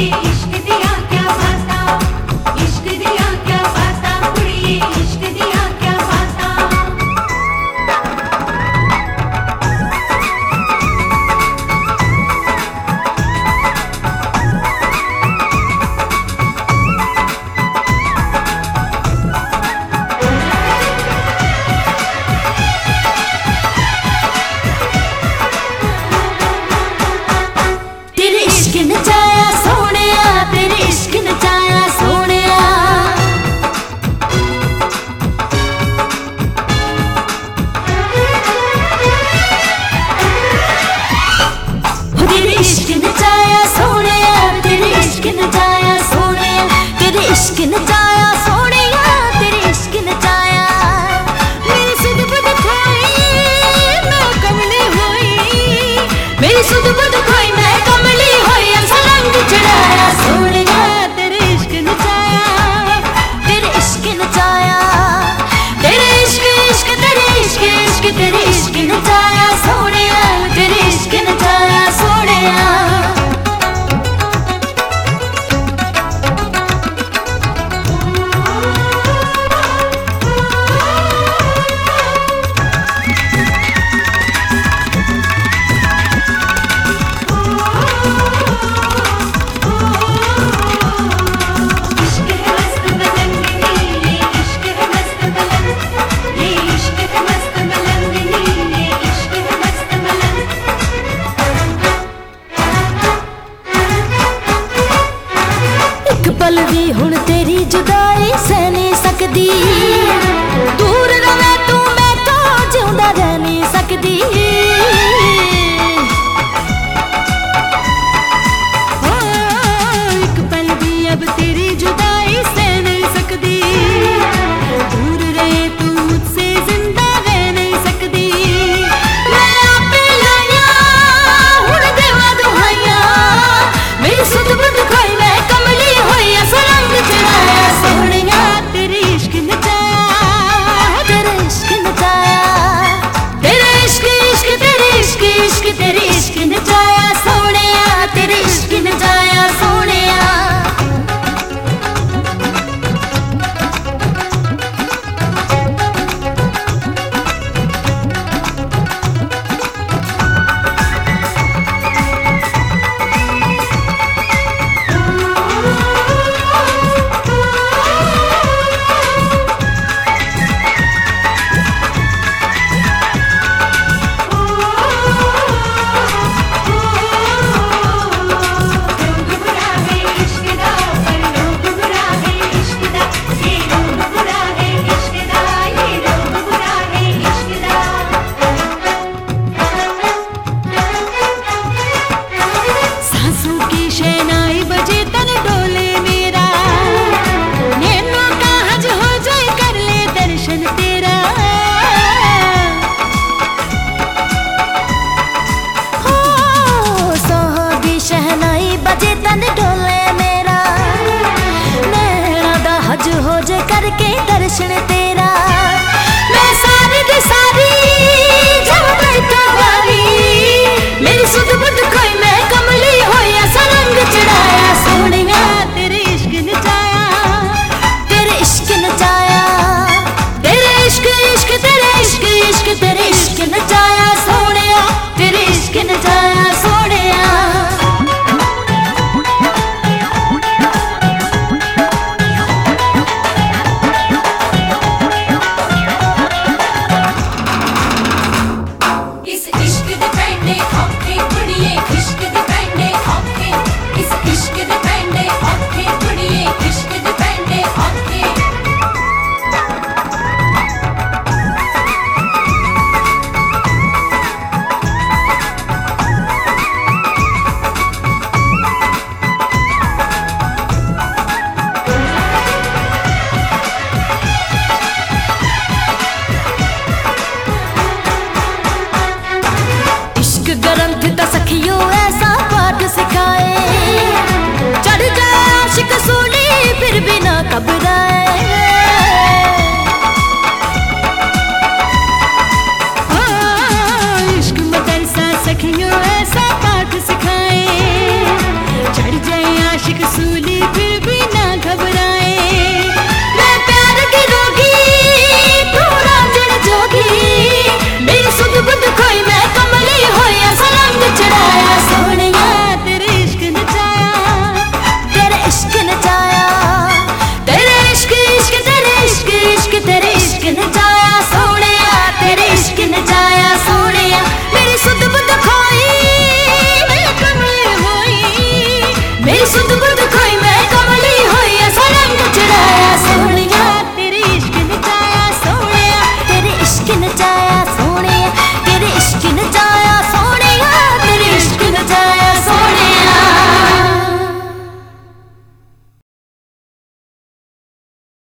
Thank you. ਇੱਕ ਪਲ ਵੀ ਹੁਣ ਤੇਰੀ ਜੁਦਾਈ ਸਹਿ ਨਹੀਂ ਸਕਦੀ। ਦੂਰ ਰਵੇ ਤੂੰ, ਮੈਂ ਤੋਂ ਜਿਉਂਦਾ ਰਹਿ ਨਹੀਂ ਸਕਦੀ। ਜੇ ਤਨ ਢੋਲੇ ਮੇਰਾ ਦਾ ਹਜ ਹੋ ਜੇ ਕਰਕੇ ਦਰਸ਼ਨ ਤੇ।